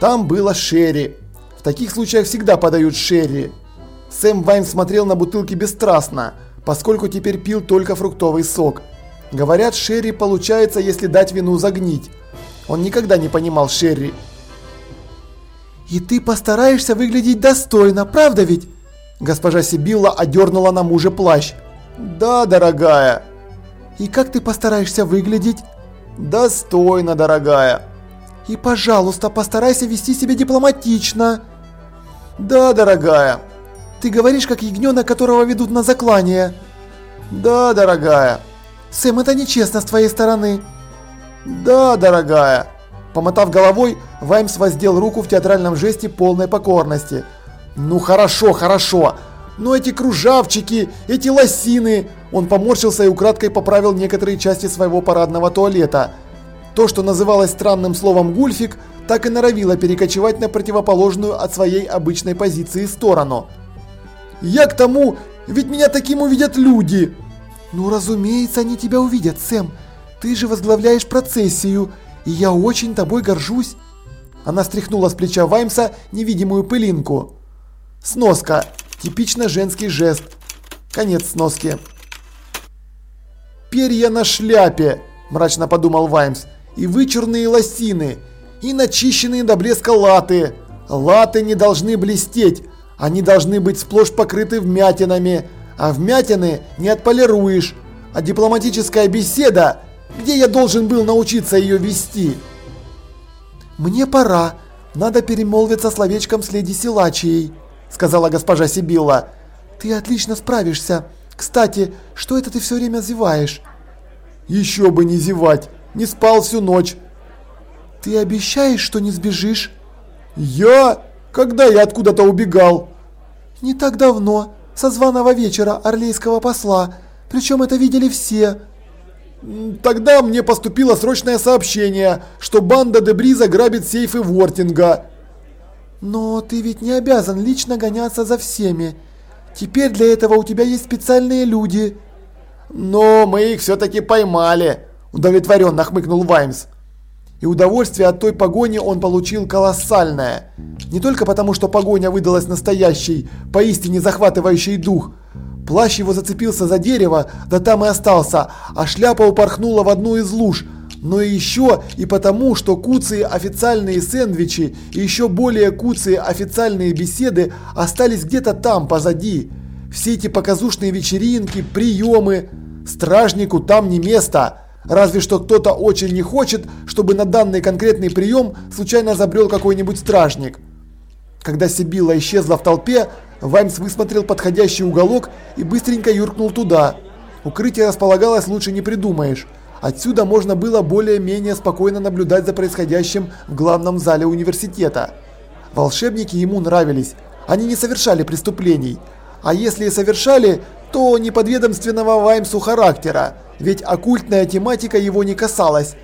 Там было Шерри. В таких случаях всегда подают Шерри. Сэм Вайн смотрел на бутылки бесстрастно, поскольку теперь пил только фруктовый сок. Говорят, Шерри получается, если дать вину загнить. Он никогда не понимал Шерри. «И ты постараешься выглядеть достойно, правда ведь?» Госпожа Сибилла одернула на мужа плащ. «Да, дорогая». «И как ты постараешься выглядеть?» «Достойно, дорогая». «И, пожалуйста, постарайся вести себя дипломатично». «Да, дорогая». «Ты говоришь, как ягненок, которого ведут на заклание». «Да, дорогая». «Сэм, это нечестно с твоей стороны». «Да, дорогая». Помотав головой, Ваймс воздел руку в театральном жесте полной покорности. «Ну хорошо, хорошо. Но эти кружавчики, эти лосины...» Он поморщился и украдкой поправил некоторые части своего парадного туалета. То, что называлось странным словом «гульфик», так и норовило перекочевать на противоположную от своей обычной позиции сторону. «Я к тому, ведь меня таким увидят люди!» «Ну, разумеется, они тебя увидят, Сэм. Ты же возглавляешь процессию, и я очень тобой горжусь!» Она стряхнула с плеча Ваймса невидимую пылинку. Сноска. Типично женский жест. Конец сноски. «Перья на шляпе», – мрачно подумал Ваймс, – «и вычурные лосины, и начищенные до блеска латы. Латы не должны блестеть, они должны быть сплошь покрыты вмятинами, а вмятины не отполируешь. А дипломатическая беседа, где я должен был научиться ее вести?» «Мне пора. Надо перемолвиться словечком с леди Силачией», – сказала госпожа Сибилла. «Ты отлично справишься. Кстати, что это ты все время зеваешь?» «Еще бы не зевать. Не спал всю ночь». «Ты обещаешь, что не сбежишь?» «Я? Когда я откуда-то убегал?» «Не так давно. Со званого вечера орлейского посла. Причем это видели все». Тогда мне поступило срочное сообщение, что банда Дебриза грабит сейфы Вортинга. Но ты ведь не обязан лично гоняться за всеми. Теперь для этого у тебя есть специальные люди. Но мы их все-таки поймали, удовлетворенно хмыкнул Ваймс. И удовольствие от той погони он получил колоссальное. Не только потому, что погоня выдалась настоящей, поистине захватывающей дух. Плащ его зацепился за дерево, да там и остался, а шляпа упорхнула в одну из луж – но еще и потому, что куцые официальные сэндвичи и еще более куцые официальные беседы остались где-то там позади. Все эти показушные вечеринки, приемы. Стражнику там не место. Разве что кто-то очень не хочет, чтобы на данный конкретный прием случайно забрел какой-нибудь стражник. Когда Сибилла исчезла в толпе, Ваймс высмотрел подходящий уголок и быстренько юркнул туда. Укрытие располагалось лучше не придумаешь. Отсюда можно было более-менее спокойно наблюдать за происходящим в главном зале университета. Волшебники ему нравились. Они не совершали преступлений. А если и совершали, то не подведомственного Ваймсу характера, ведь оккультная тематика его не касалась.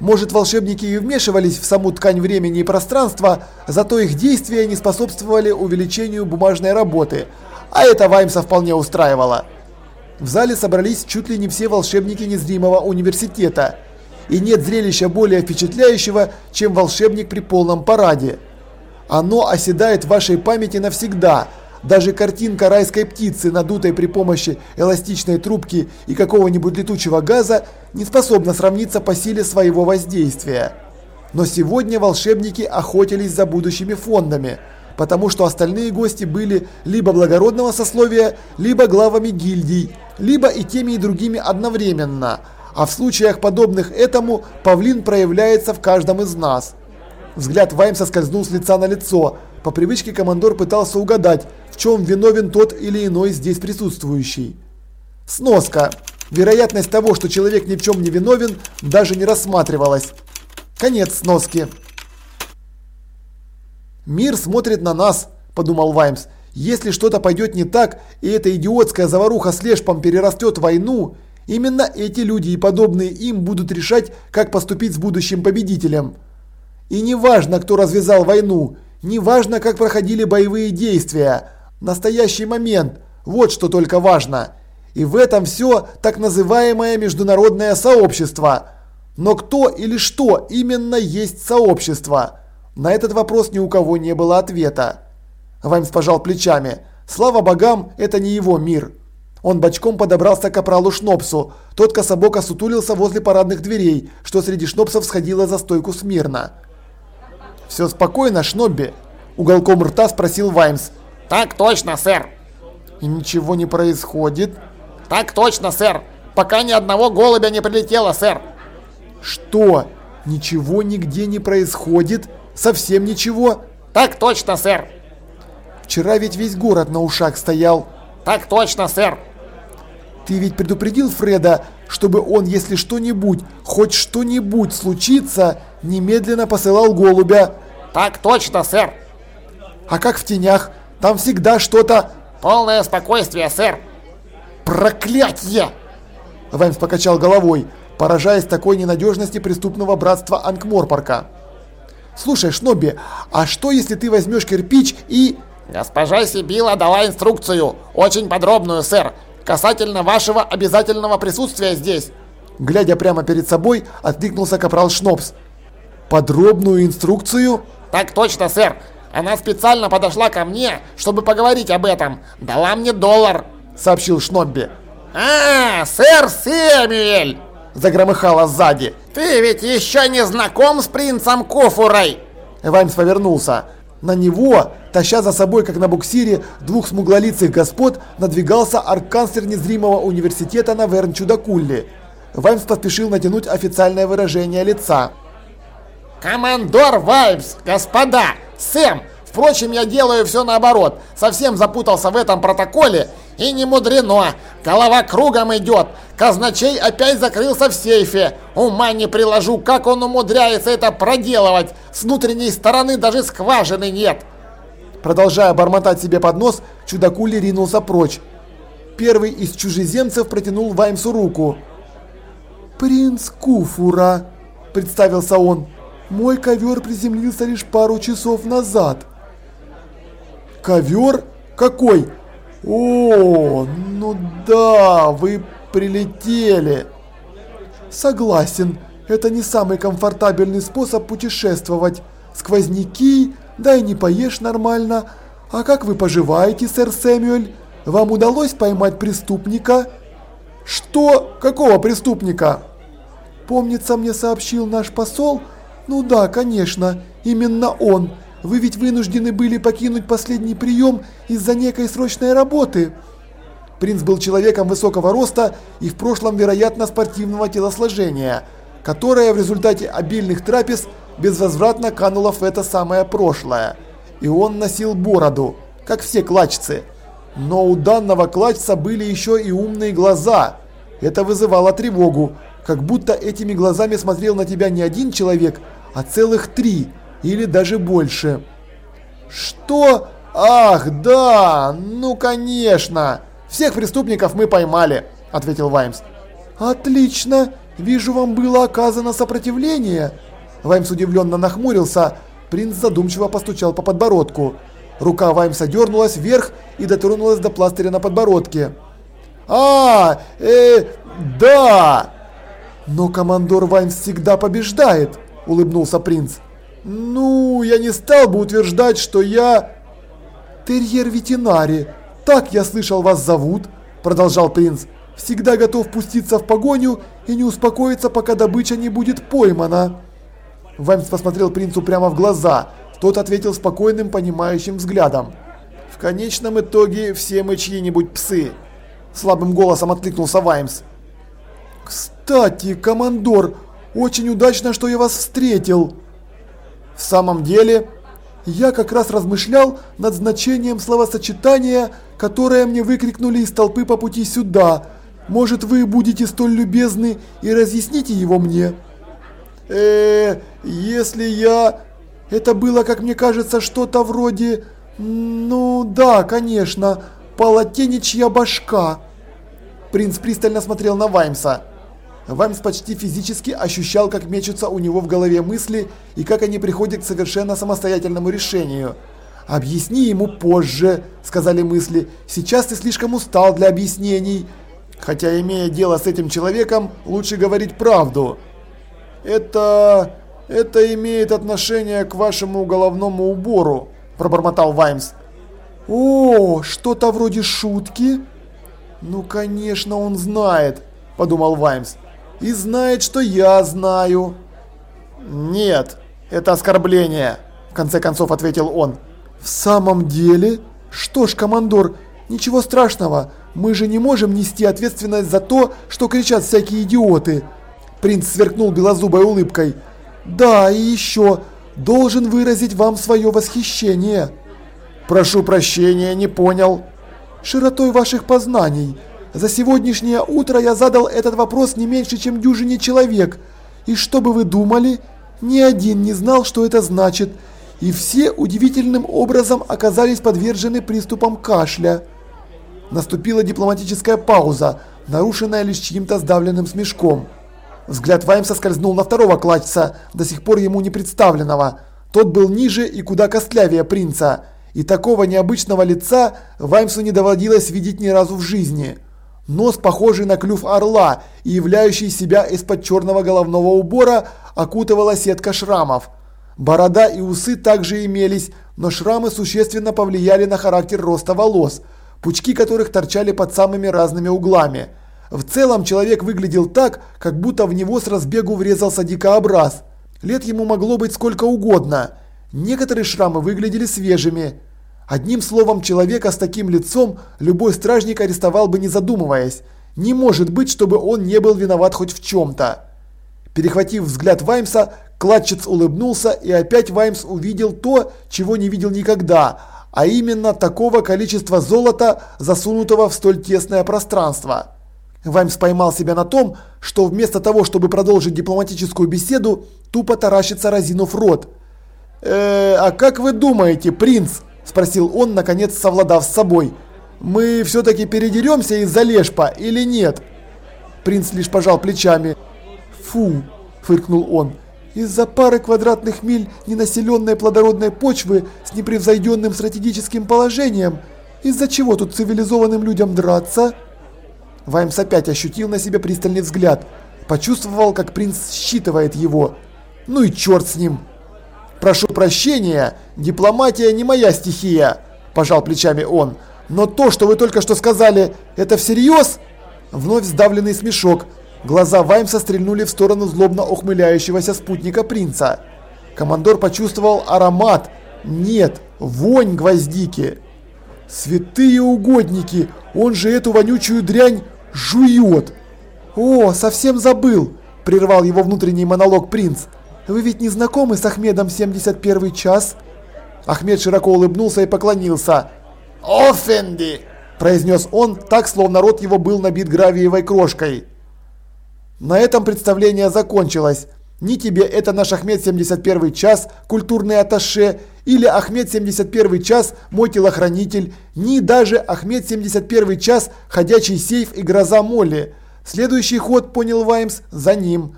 Может, волшебники и вмешивались в саму ткань времени и пространства, зато их действия не способствовали увеличению бумажной работы, а это Ваймса вполне устраивало. В зале собрались чуть ли не все волшебники незримого университета. И нет зрелища более впечатляющего, чем волшебник при полном параде. Оно оседает в вашей памяти навсегда. Даже картинка райской птицы, надутой при помощи эластичной трубки и какого-нибудь летучего газа, не способна сравниться по силе своего воздействия. Но сегодня волшебники охотились за будущими фондами – потому что остальные гости были либо благородного сословия, либо главами гильдий, либо и теми и другими одновременно. А в случаях подобных этому павлин проявляется в каждом из нас. Взгляд Ваймса скользнул с лица на лицо. По привычке командор пытался угадать, в чем виновен тот или иной здесь присутствующий. Сноска. Вероятность того, что человек ни в чем не виновен, даже не рассматривалась. Конец сноски. «Мир смотрит на нас», – подумал Ваймс. «Если что-то пойдет не так, и эта идиотская заваруха с Лешпом перерастет в войну, именно эти люди и подобные им будут решать, как поступить с будущим победителем. И не важно, кто развязал войну, не важно, как проходили боевые действия. Настоящий момент – вот что только важно. И в этом все так называемое международное сообщество. Но кто или что именно есть сообщество?» На этот вопрос ни у кого не было ответа. Ваймс пожал плечами. Слава богам, это не его мир. Он бочком подобрался к капралу Шнопсу. Тот кособоко сутулился возле парадных дверей, что среди шнопсов сходило за стойку смирно. «Все спокойно, Шнобби?» Уголком рта спросил Ваймс. «Так точно, сэр!» «И ничего не происходит?» «Так точно, сэр! Пока ни одного голубя не прилетело, сэр!» «Что? Ничего нигде не происходит? Совсем ничего?» «Так точно, сэр!» «Вчера ведь весь город на ушах стоял». «Так точно, сэр!» «Ты ведь предупредил Фреда, чтобы он, если что-нибудь, хоть что-нибудь случится, немедленно посылал голубя?» «Так точно, сэр!» «А как в тенях? Там всегда что-то...» «Полное спокойствие, сэр!» «Проклятье!» Ваймс покачал головой, поражаясь такой ненадежности преступного братства Анкморпорка. «Слушай, Шнобби, а что если ты возьмешь кирпич и...» «Госпожа Сибила дала инструкцию, очень подробную, сэр, касательно вашего обязательного присутствия здесь». Глядя прямо перед собой, откликнулся капрал Шнопс. «Подробную инструкцию?» «Так точно, сэр. Она специально подошла ко мне, чтобы поговорить об этом. Дала мне доллар» сообщил Шнобби. «А, сэр Сэмюэль!» Загромыхало сзади. «Ты ведь еще не знаком с принцем Кофурой!» Ваймс повернулся. На него, таща за собой, как на буксире, двух смуглолицых господ, надвигался арканцлер незримого университета на Верн-Чудакулли. Ваймс поспешил натянуть официальное выражение лица. «Командор Ваймс, господа! Сэм! Впрочем, я делаю все наоборот. Совсем запутался в этом протоколе и не мудрено. Голова кругом идет. Казначей опять закрылся в сейфе. Ума не приложу, как он умудряется это проделывать. С внутренней стороны даже скважины нет. Продолжая бормотать себе под нос, чудакули ринулся прочь. Первый из чужеземцев протянул Ваймсу руку. «Принц Куфура», – представился он. «Мой ковер приземлился лишь пару часов назад». «Ковер? Какой?» О, ну да, вы прилетели. Согласен, это не самый комфортабельный способ путешествовать. Сквозняки, да и не поешь нормально. А как вы поживаете, сэр Сэмюэль? Вам удалось поймать преступника? Что? Какого преступника? Помнится, мне сообщил наш посол. Ну да, конечно, именно он. Вы ведь вынуждены были покинуть последний прием из-за некой срочной работы. Принц был человеком высокого роста и в прошлом, вероятно, спортивного телосложения, которое в результате обильных трапез безвозвратно кануло в это самое прошлое. И он носил бороду, как все клачцы. Но у данного клачца были еще и умные глаза. Это вызывало тревогу, как будто этими глазами смотрел на тебя не один человек, а целых три – или даже больше. Что? Ах, да, ну конечно. Всех преступников мы поймали, ответил Ваймс. Отлично, вижу, вам было оказано сопротивление. Ваймс удивленно нахмурился. Принц задумчиво постучал по подбородку. Рука Ваймса дернулась вверх и дотронулась до пластыря на подбородке. «А, э, да!» «Но командор Ваймс всегда побеждает», – улыбнулся принц. Ну, я не стал бы утверждать, что я... Терьер ветеринари. Так я слышал вас зовут, продолжал принц. Всегда готов пуститься в погоню и не успокоиться, пока добыча не будет поймана. Ваймс посмотрел принцу прямо в глаза. Тот ответил спокойным, понимающим взглядом. В конечном итоге все мы чьи-нибудь псы. Слабым голосом откликнулся Ваймс. Кстати, командор, очень удачно, что я вас встретил. В самом деле, я как раз размышлял над значением словосочетания, которое мне выкрикнули из толпы по пути сюда. Может, вы будете столь любезны и разъясните его мне? Э, если я... Это было, как мне кажется, что-то вроде... Ну, да, конечно, полотенечья башка. Принц пристально смотрел на Ваймса. Ваймс почти физически ощущал, как мечутся у него в голове мысли и как они приходят к совершенно самостоятельному решению. «Объясни ему позже», – сказали мысли. «Сейчас ты слишком устал для объяснений». Хотя, имея дело с этим человеком, лучше говорить правду. «Это... Это имеет отношение к вашему головному убору, пробормотал Ваймс. О, что-то вроде шутки? Ну, конечно, он знает, подумал Ваймс. И знает, что я знаю. Нет, это оскорбление, в конце концов ответил он. В самом деле? Что ж, командор, ничего страшного. Мы же не можем нести ответственность за то, что кричат всякие идиоты. Принц сверкнул белозубой улыбкой. Да, и еще, должен выразить вам свое восхищение. Прошу прощения, не понял. Широтой ваших познаний. За сегодняшнее утро я задал этот вопрос не меньше, чем дюжине человек. И что бы вы думали? Ни один не знал, что это значит. И все удивительным образом оказались подвержены приступам кашля. Наступила дипломатическая пауза, нарушенная лишь чьим-то сдавленным смешком. Взгляд Ваймса скользнул на второго клатчца, до сих пор ему не представленного. Тот был ниже и куда костлявее принца, и такого необычного лица Ваймсу не доводилось видеть ни разу в жизни. Нос, похожий на клюв орла и являющий себя из-под черного головного убора, окутывала сетка шрамов. Борода и усы также имелись, но шрамы существенно повлияли на характер роста волос, пучки которых торчали под самыми разными углами – в целом человек выглядел так, как будто в него с разбегу врезался дикообраз. Лет ему могло быть сколько угодно. Некоторые шрамы выглядели свежими. Одним словом, человека с таким лицом любой стражник арестовал бы не задумываясь. Не может быть, чтобы он не был виноват хоть в чем-то. Перехватив взгляд Ваймса, кладчиц улыбнулся и опять Ваймс увидел то, чего не видел никогда, а именно такого количества золота, засунутого в столь тесное пространство. Ваймс поймал себя на том, что вместо того, чтобы продолжить дипломатическую беседу, тупо таращится разинув рот. «Э, а как вы думаете, принц?» – спросил он, наконец совладав с собой. «Мы все-таки передеремся из-за Лешпа или нет?» Принц лишь пожал плечами. «Фу!» – фыркнул он. «Из-за пары квадратных миль ненаселенной плодородной почвы с непревзойденным стратегическим положением? Из-за чего тут цивилизованным людям драться?» Ваймс опять ощутил на себе пристальный взгляд. Почувствовал, как принц считывает его. Ну и черт с ним. «Прошу прощения, дипломатия не моя стихия», – пожал плечами он. «Но то, что вы только что сказали, это всерьез?» Вновь сдавленный смешок. Глаза Ваймса стрельнули в сторону злобно ухмыляющегося спутника принца. Командор почувствовал аромат. Нет, вонь гвоздики. «Святые угодники! Он же эту вонючую дрянь жует. О, совсем забыл, прервал его внутренний монолог принц. Вы ведь не знакомы с Ахмедом 71 час? Ахмед широко улыбнулся и поклонился. «Офенди!» – произнес он, так, словно рот его был набит гравиевой крошкой. На этом представление закончилось. Ни тебе это наш Ахмед 71 час, культурный атташе, или Ахмед 71 час, мой телохранитель, ни даже Ахмед 71 час, ходячий сейф и гроза Молли. Следующий ход, понял Ваймс, за ним.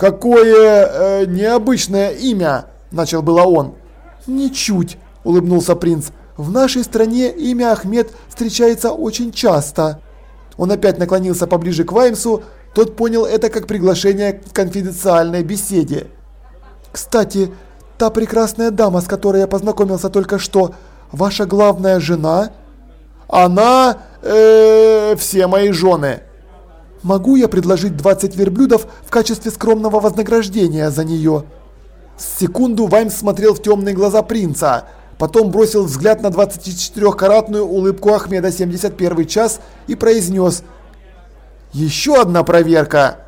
«Какое э, необычное имя!» – начал было он. «Ничуть!» – улыбнулся принц. «В нашей стране имя Ахмед встречается очень часто». Он опять наклонился поближе к Ваймсу, тот понял это как приглашение к конфиденциальной беседе. «Кстати, Та прекрасная дама, с которой я познакомился только что, ваша главная жена? Она, э, все мои жены. Могу я предложить 20 верблюдов в качестве скромного вознаграждения за нее? Секунду Ваймс смотрел в темные глаза принца, потом бросил взгляд на 24-каратную улыбку Ахмеда 71 час и произнес «Еще одна проверка!»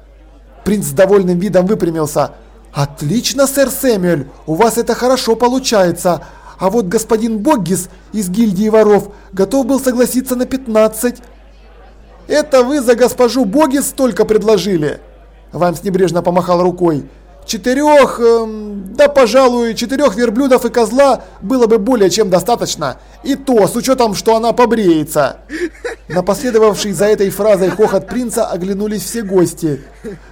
Принц с довольным видом выпрямился. «Отлично, сэр Сэмюэль, у вас это хорошо получается. А вот господин Боггис из гильдии воров готов был согласиться на 15. Это вы за госпожу Боггис столько предложили?» Ваймс небрежно помахал рукой. Четырех, эм, да пожалуй, четырех верблюдов и козла было бы более чем достаточно. И то, с учетом, что она побреется. На последовавший за этой фразой хохот принца оглянулись все гости.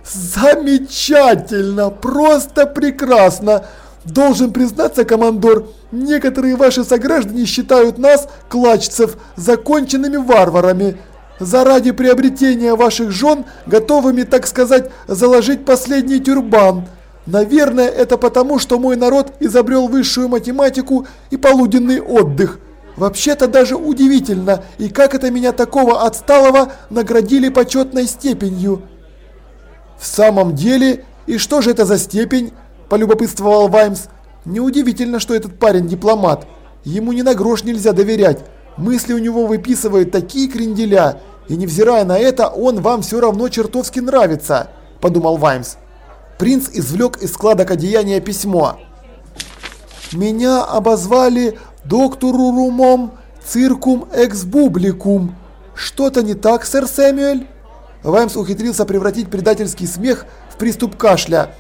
Замечательно, просто прекрасно. Должен признаться, командор, некоторые ваши сограждане считают нас, клачцев, законченными варварами заради приобретения ваших жен готовыми, так сказать, заложить последний тюрбан. Наверное, это потому, что мой народ изобрел высшую математику и полуденный отдых. Вообще-то даже удивительно, и как это меня такого отсталого наградили почетной степенью. В самом деле, и что же это за степень? Полюбопытствовал Ваймс. Неудивительно, что этот парень дипломат. Ему ни на грош нельзя доверять. Мысли у него выписывают такие кренделя, и невзирая на это, он вам все равно чертовски нравится, подумал Ваймс. Принц извлек из складок одеяния письмо. «Меня обозвали доктору Румом циркум эксбубликум. Что-то не так, сэр Сэмюэль?» Ваймс ухитрился превратить предательский смех в приступ кашля.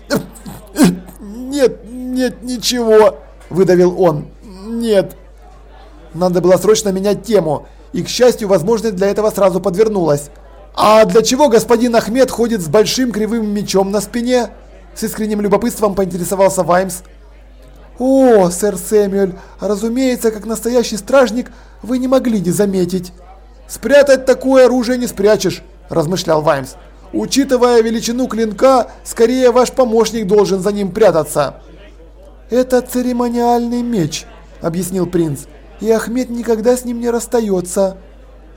«Нет, нет, ничего», – выдавил он. «Нет». Надо было срочно менять тему, и, к счастью, возможность для этого сразу подвернулась. «А для чего господин Ахмед ходит с большим кривым мечом на спине?» С искренним любопытством поинтересовался Ваймс. «О, сэр Сэмюэль, разумеется, как настоящий стражник, вы не могли не заметить». «Спрятать такое оружие не спрячешь», – размышлял Ваймс. «Учитывая величину клинка, скорее ваш помощник должен за ним прятаться». «Это церемониальный меч», – объяснил принц, – «и Ахмед никогда с ним не расстается».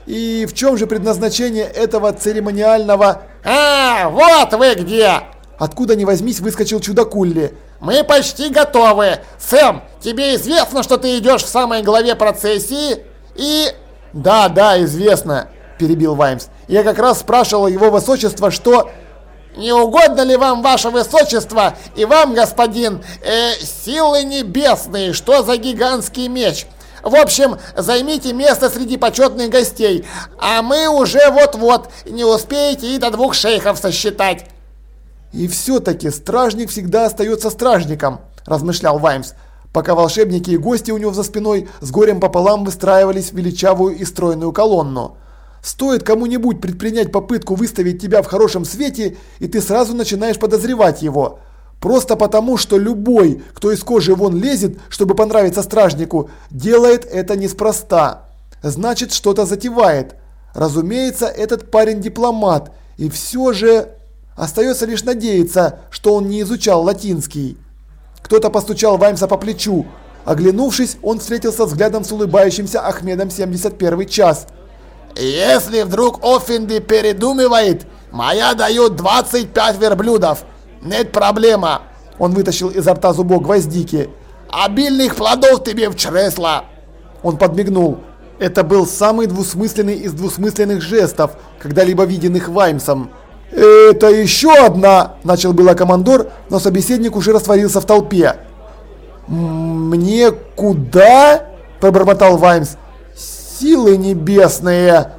«И в чем же предназначение этого церемониального...» «А, вот вы где!» Откуда ни возьмись выскочил чудакулли. «Мы почти готовы! Сэм, тебе известно, что ты идешь в самой главе процессии? И...» «Да, да, известно», – перебил Ваймс. «Я как раз спрашивал его высочество, что...» «Не угодно ли вам, ваше высочество, и вам, господин, э, силы небесные, что за гигантский меч?» В общем, займите место среди почетных гостей, а мы уже вот-вот не успеете и до двух шейхов сосчитать. «И все-таки стражник всегда остается стражником», – размышлял Ваймс, пока волшебники и гости у него за спиной с горем пополам выстраивались в величавую и стройную колонну. Стоит кому-нибудь предпринять попытку выставить тебя в хорошем свете, и ты сразу начинаешь подозревать его. Просто потому, что любой, кто из кожи вон лезет, чтобы понравиться стражнику, делает это неспроста. Значит, что-то затевает. Разумеется, этот парень дипломат, и все же... Остается лишь надеяться, что он не изучал латинский. Кто-то постучал Ваймса по плечу. Оглянувшись, он встретился взглядом с улыбающимся Ахмедом 71 час. «Если вдруг Оффенби передумывает, моя дает 25 верблюдов. Нет проблема». Он вытащил изо рта зубок гвоздики. «Обильных плодов тебе в чресло!» Он подмигнул. Это был самый двусмысленный из двусмысленных жестов, когда-либо виденных Ваймсом. «Это еще одна!» – начал было командор, но собеседник уже растворился в толпе. «Мне куда?» – пробормотал Ваймс. «Силы небесные!»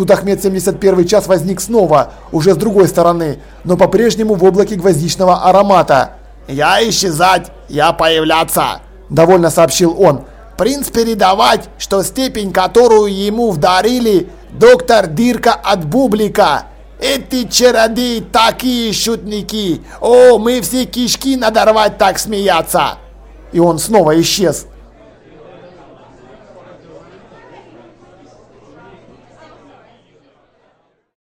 Тут Ахмед 71 час возник снова, уже с другой стороны, но по-прежнему в облаке гвоздичного аромата. «Я исчезать, я появляться!» – довольно сообщил он. «Принц передавать, что степень, которую ему вдарили, доктор Дирка от Бублика!» Эти чародеи такие шутники! О, мы все кишки надорвать так смеяться!» И он снова исчез.